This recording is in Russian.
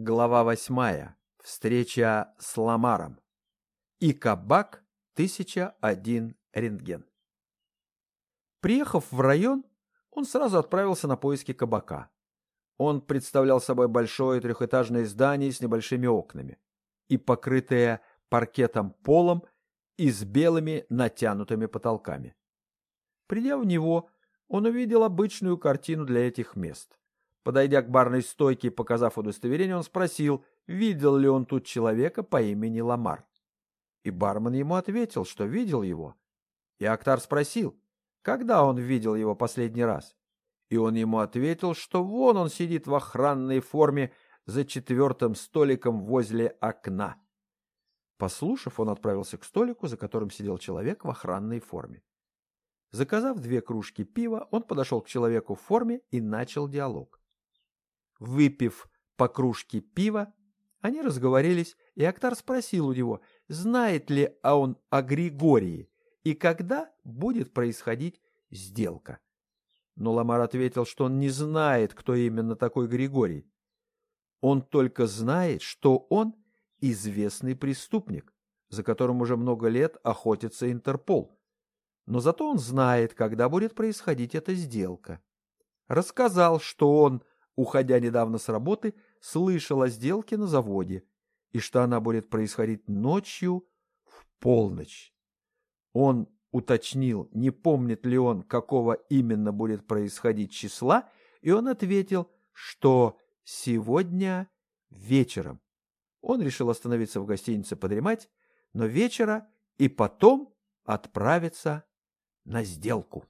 Глава восьмая. Встреча с Ламаром. И кабак 1001 рентген. Приехав в район, он сразу отправился на поиски кабака. Он представлял собой большое трехэтажное здание с небольшими окнами и покрытое паркетом полом и с белыми натянутыми потолками. Придя в него, он увидел обычную картину для этих мест. Подойдя к барной стойке и показав удостоверение, он спросил, видел ли он тут человека по имени Ламар. И бармен ему ответил, что видел его. И Актар спросил, когда он видел его последний раз. И он ему ответил, что вон он сидит в охранной форме за четвертым столиком возле окна. Послушав, он отправился к столику, за которым сидел человек в охранной форме. Заказав две кружки пива, он подошел к человеку в форме и начал диалог. Выпив по кружке пива, они разговорились, и Актар спросил у него, знает ли он о Григории и когда будет происходить сделка. Но Ламар ответил, что он не знает, кто именно такой Григорий. Он только знает, что он известный преступник, за которым уже много лет охотится Интерпол. Но зато он знает, когда будет происходить эта сделка. Рассказал, что он уходя недавно с работы, слышал о сделке на заводе и что она будет происходить ночью в полночь. Он уточнил, не помнит ли он, какого именно будет происходить числа, и он ответил, что сегодня вечером. Он решил остановиться в гостинице подремать, но вечера и потом отправиться на сделку.